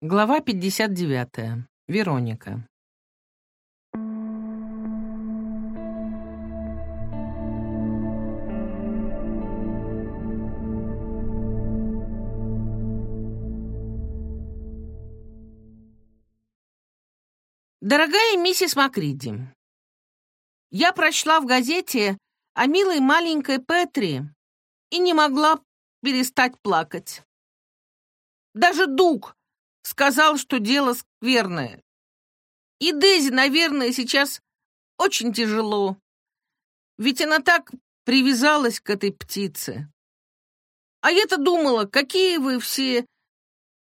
Глава 59. Вероника. Дорогая миссис Макриди, я прочла в газете о милой маленькой Петри и не могла перестать плакать. Даже Дуг сказал, что дело скверное. И Дейзи, наверное, сейчас очень тяжело. Ведь она так привязалась к этой птице. А я-то думала, какие вы все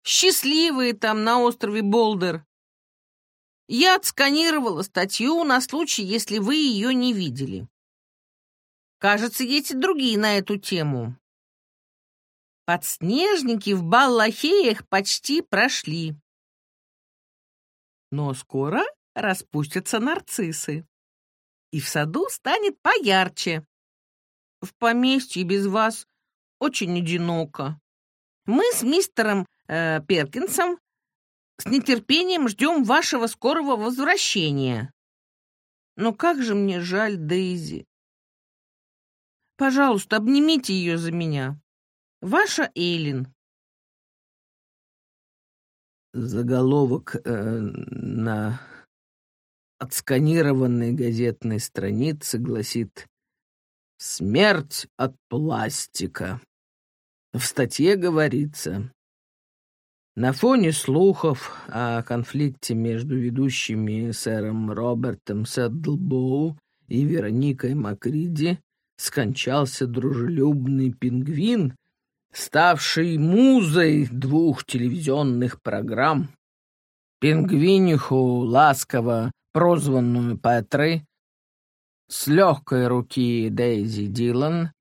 счастливые там на острове Болдер. Я отсканировала статью на случай, если вы ее не видели. Кажется, есть и другие на эту тему. Подснежники в Баллахеях почти прошли. Но скоро распустятся нарциссы, и в саду станет поярче. В поместье без вас очень одиноко. Мы с мистером э, Перкинсом с нетерпением ждем вашего скорого возвращения. Но как же мне жаль Дейзи. Пожалуйста, обнимите ее за меня. Ваша Эйлин. Заголовок э, на отсканированной газетной странице гласит «Смерть от пластика». В статье говорится, на фоне слухов о конфликте между ведущими сэром Робертом Сэддлбоу и Вероникой Макриди скончался дружелюбный пингвин, ставший музой двух телевизионных программ. Пингвиниху, ласково прозванную Петрой, с легкой руки Дейзи Дилан,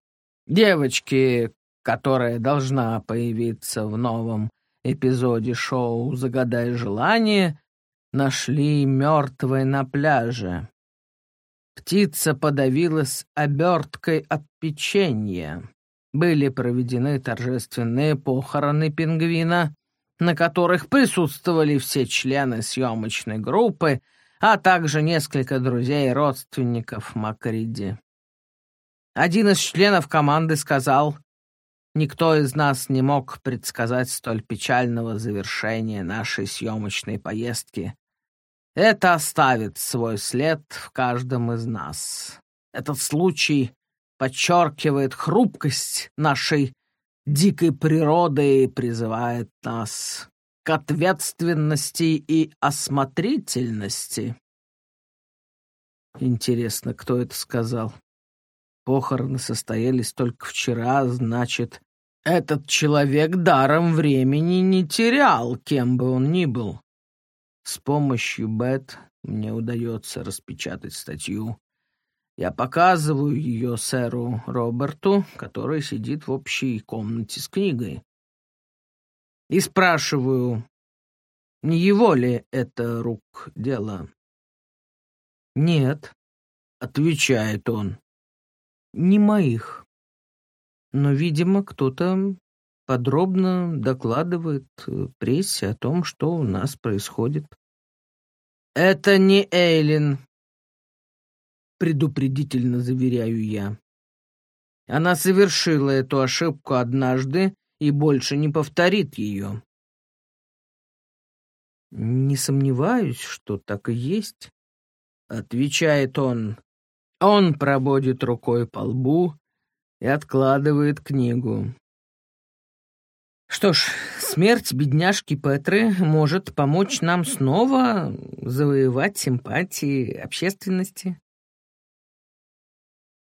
девочки, которая должна появиться в новом эпизоде шоу «Загадай желание» нашли мертвой на пляже. Птица подавилась оберткой от печенья. Были проведены торжественные похороны пингвина, на которых присутствовали все члены съемочной группы, а также несколько друзей и родственников Макриди. Один из членов команды сказал, Никто из нас не мог предсказать столь печального завершения нашей съемочной поездки. Это оставит свой след в каждом из нас. Этот случай подчеркивает хрупкость нашей дикой природы и призывает нас к ответственности и осмотрительности. Интересно, кто это сказал? Похороны состоялись только вчера, значит, этот человек даром времени не терял, кем бы он ни был. С помощью Бет мне удается распечатать статью. Я показываю ее сэру Роберту, который сидит в общей комнате с книгой. И спрашиваю, не его ли это рук дело? «Нет», — отвечает он, — «не моих» но, видимо, кто-то подробно докладывает прессе о том, что у нас происходит. «Это не Эйлин», — предупредительно заверяю я. Она совершила эту ошибку однажды и больше не повторит ее. «Не сомневаюсь, что так и есть», — отвечает он. Он проводит рукой по лбу, и откладывает книгу. Что ж, смерть бедняжки Петры может помочь нам снова завоевать симпатии общественности.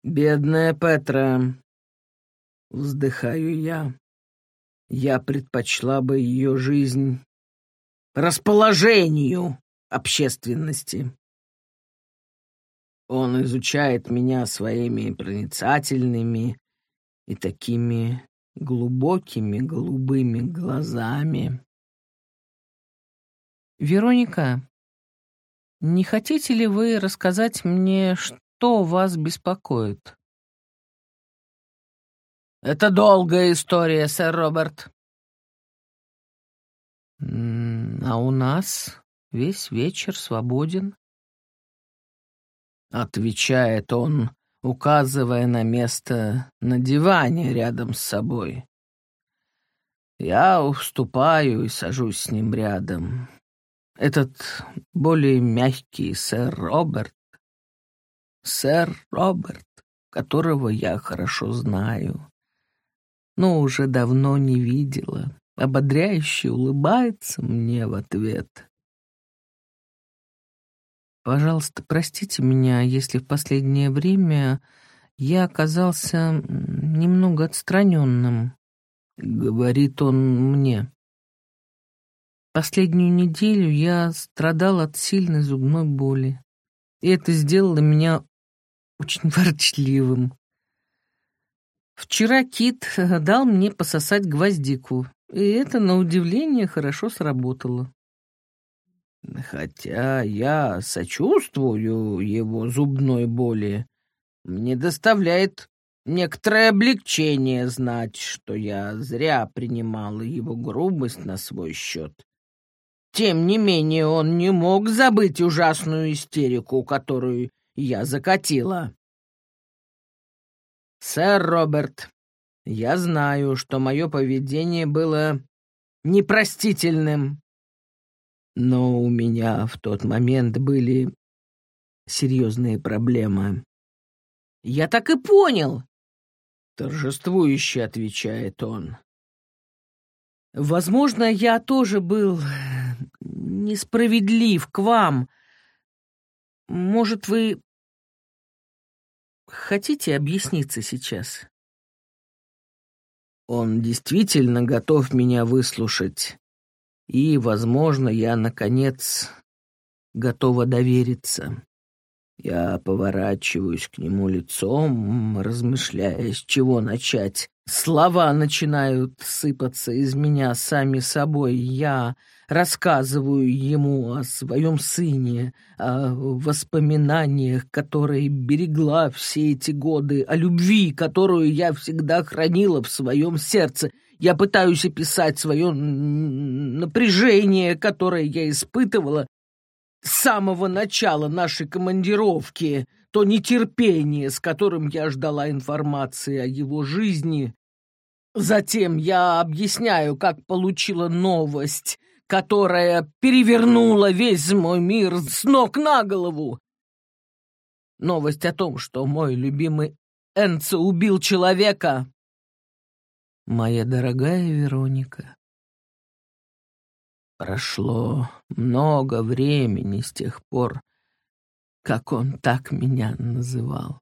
«Бедная Петра», — вздыхаю я, — «я предпочла бы ее жизнь расположению общественности». Он изучает меня своими проницательными и такими глубокими голубыми глазами. «Вероника, не хотите ли вы рассказать мне, что вас беспокоит?» «Это долгая история, сэр Роберт». А у нас весь вечер свободен. Отвечает он, указывая на место на диване рядом с собой. Я уступаю и сажусь с ним рядом. Этот более мягкий сэр Роберт, сэр Роберт, которого я хорошо знаю, но уже давно не видела, ободряюще улыбается мне в ответ. Пожалуйста, простите меня, если в последнее время я оказался немного отстраненным, говорит он мне. Последнюю неделю я страдал от сильной зубной боли, и это сделало меня очень ворчливым. Вчера Кит дал мне пососать гвоздику, и это, на удивление, хорошо сработало. Хотя я сочувствую его зубной боли, мне доставляет некоторое облегчение знать, что я зря принимала его грубость на свой счет. Тем не менее, он не мог забыть ужасную истерику, которую я закатила. «Сэр Роберт, я знаю, что мое поведение было непростительным, но у меня в тот момент были серьезные проблемы. «Я так и понял!» — торжествующе отвечает он. «Возможно, я тоже был несправедлив к вам. Может, вы хотите объясниться сейчас?» Он действительно готов меня выслушать. И, возможно, я, наконец, готова довериться. Я поворачиваюсь к нему лицом, размышляя, с чего начать. Слова начинают сыпаться из меня сами собой. Я рассказываю ему о своем сыне, о воспоминаниях, которые берегла все эти годы, о любви, которую я всегда хранила в своем сердце. Я пытаюсь описать свое напряжение, которое я испытывала с самого начала нашей командировки, то нетерпение, с которым я ждала информации о его жизни. Затем я объясняю, как получила новость, которая перевернула весь мой мир с ног на голову. Новость о том, что мой любимый Энцо убил человека. Моя дорогая Вероника, Прошло много времени с тех пор, как он так меня называл.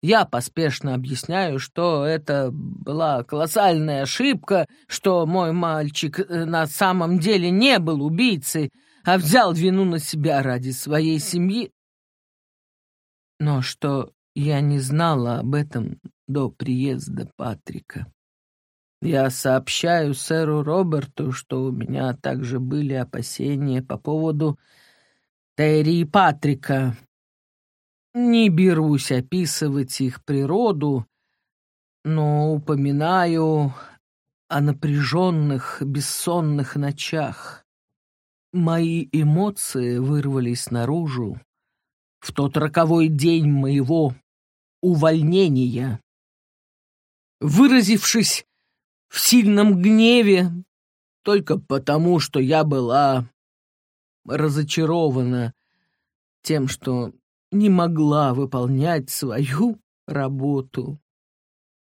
Я поспешно объясняю, что это была колоссальная ошибка, что мой мальчик э, на самом деле не был убийцей, а взял вину на себя ради своей семьи. Но что я не знала об этом до приезда Патрика. Я сообщаю сэру Роберту, что у меня также были опасения по поводу Терри и Патрика. Не берусь описывать их природу, но упоминаю о напряженных, бессонных ночах. Мои эмоции вырвались наружу в тот роковой день моего увольнения. Выразившись в сильном гневе только потому, что я была разочарована тем, что не могла выполнять свою работу.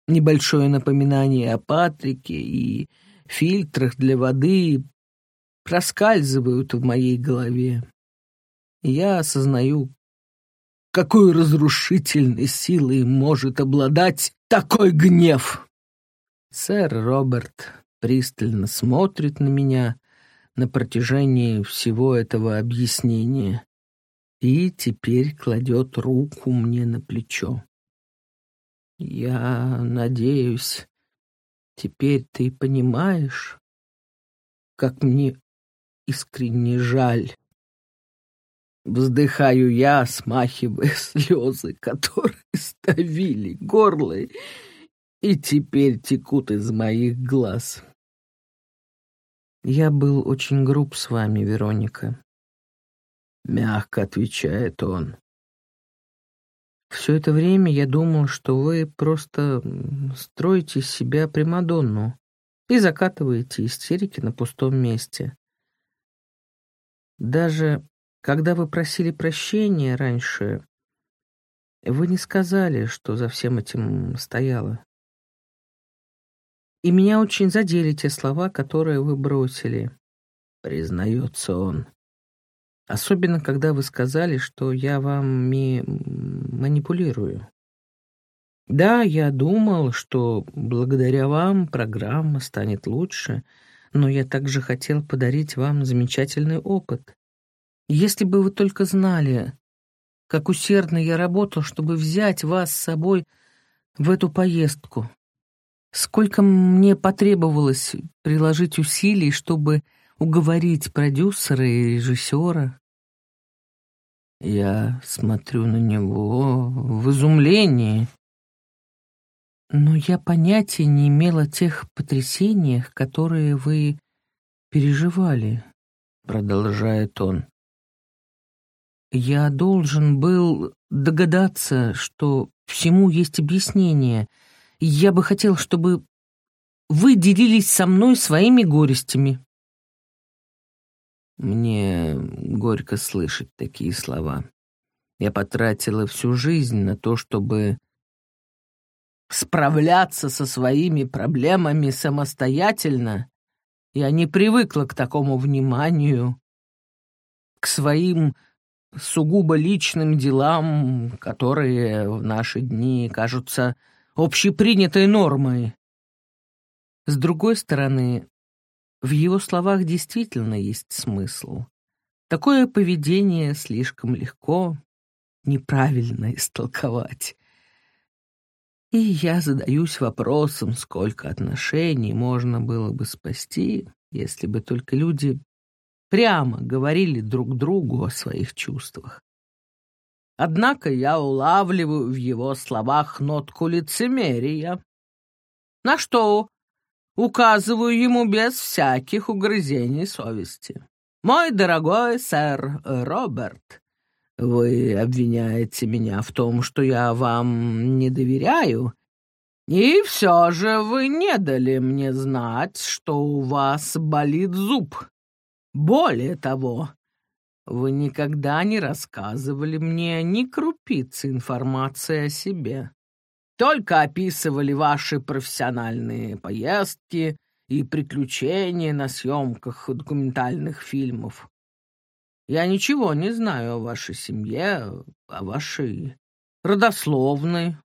Небольшое напоминание о Патрике и фильтрах для воды проскальзывают в моей голове. Я осознаю, какой разрушительной силой может обладать такой гнев. Сэр Роберт пристально смотрит на меня на протяжении всего этого объяснения и теперь кладет руку мне на плечо. Я надеюсь, теперь ты понимаешь, как мне искренне жаль. Вздыхаю я, смахивая слезы, которые ставили горло и теперь текут из моих глаз. Я был очень груб с вами, Вероника. Мягко отвечает он. Все это время я думал, что вы просто строите из себя Примадонну и закатываете истерики на пустом месте. Даже когда вы просили прощения раньше, вы не сказали, что за всем этим стояло. И меня очень задели те слова, которые вы бросили, признается он. Особенно, когда вы сказали, что я вами манипулирую. Да, я думал, что благодаря вам программа станет лучше, но я также хотел подарить вам замечательный опыт. Если бы вы только знали, как усердно я работал, чтобы взять вас с собой в эту поездку. Сколько мне потребовалось приложить усилий, чтобы уговорить продюсера и режиссера. Я смотрю на него в изумлении. Но я понятия не имела о тех потрясениях, которые вы переживали, продолжает он. Я должен был догадаться, что всему есть объяснение. Я бы хотел, чтобы вы делились со мной своими горестями. Мне горько слышать такие слова. Я потратила всю жизнь на то, чтобы справляться со своими проблемами самостоятельно. Я не привыкла к такому вниманию, к своим сугубо личным делам, которые в наши дни кажутся общепринятой нормой. С другой стороны, в его словах действительно есть смысл. Такое поведение слишком легко, неправильно истолковать. И я задаюсь вопросом, сколько отношений можно было бы спасти, если бы только люди прямо говорили друг другу о своих чувствах. Однако я улавливаю в его словах нотку лицемерия, на что указываю ему без всяких угрызений совести. «Мой дорогой сэр Роберт, вы обвиняете меня в том, что я вам не доверяю, и все же вы не дали мне знать, что у вас болит зуб. Более того, вы никогда не рассказывали мне ни крупицы информации о себе только описывали ваши профессиональные поездки и приключения на съемках документальных фильмов. Я ничего не знаю о вашей семье, о вашей родословной,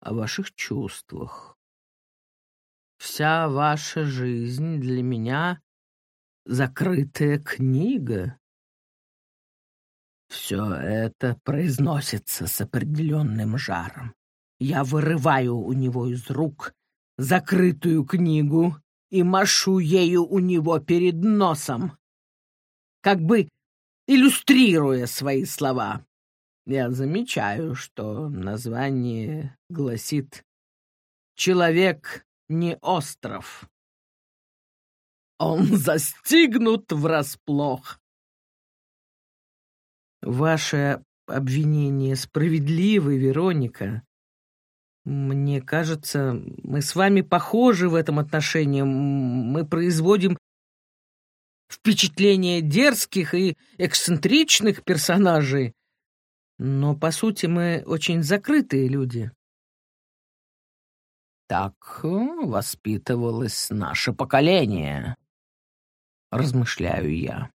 о ваших чувствах. Вся ваша жизнь для меня — закрытая книга. Все это произносится с определенным жаром. Я вырываю у него из рук закрытую книгу и машу ею у него перед носом, как бы иллюстрируя свои слова. Я замечаю, что название гласит «Человек не остров». Он застигнут врасплох. Ваше обвинение справедливы, Вероника. Мне кажется, мы с вами похожи в этом отношении. Мы производим впечатление дерзких и эксцентричных персонажей, но, по сути, мы очень закрытые люди. Так воспитывалось наше поколение, размышляю я.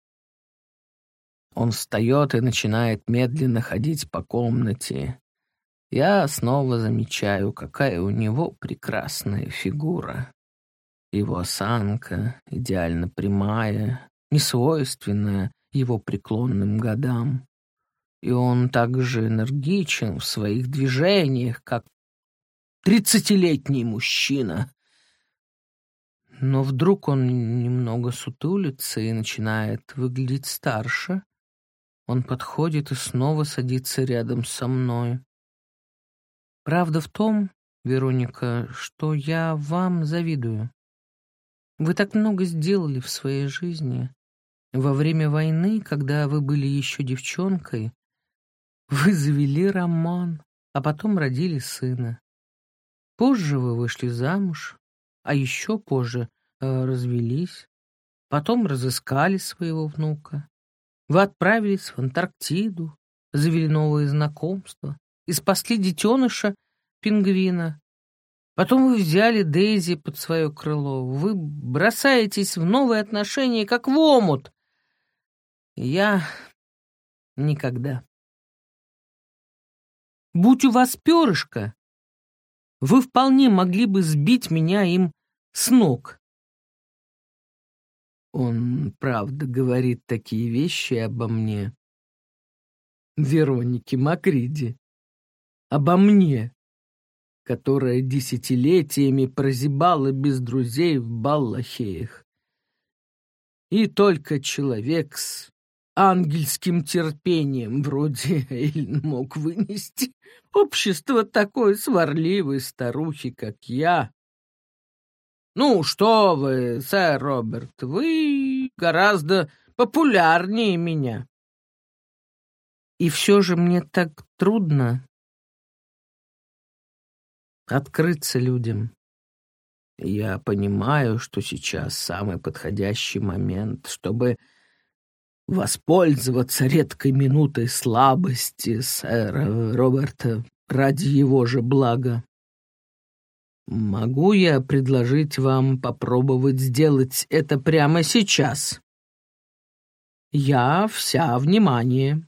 Он встает и начинает медленно ходить по комнате. Я снова замечаю, какая у него прекрасная фигура. Его осанка идеально прямая, несвойственная его преклонным годам. И он также энергичен в своих движениях, как тридцатилетний мужчина. Но вдруг он немного сутулится и начинает выглядеть старше. Он подходит и снова садится рядом со мной. Правда в том, Вероника, что я вам завидую. Вы так много сделали в своей жизни. Во время войны, когда вы были еще девчонкой, вы завели роман, а потом родили сына. Позже вы вышли замуж, а еще позже э, развелись. Потом разыскали своего внука. Вы отправились в Антарктиду, завели новые знакомства и спасли детеныша пингвина. Потом вы взяли Дейзи под свое крыло. Вы бросаетесь в новые отношения, как в омут. Я никогда. Будь у вас перышко, вы вполне могли бы сбить меня им с ног. Он, правда, говорит такие вещи обо мне. Веронике Макриди. Обо мне, которая десятилетиями прозябала без друзей в Баллахеях. И только человек с ангельским терпением вроде Эйльн мог вынести общество такой сварливой старухи, как я, «Ну, что вы, сэр Роберт, вы гораздо популярнее меня». И все же мне так трудно открыться людям. Я понимаю, что сейчас самый подходящий момент, чтобы воспользоваться редкой минутой слабости сэра Роберта ради его же блага. Могу я предложить вам попробовать сделать это прямо сейчас? Я вся внимание.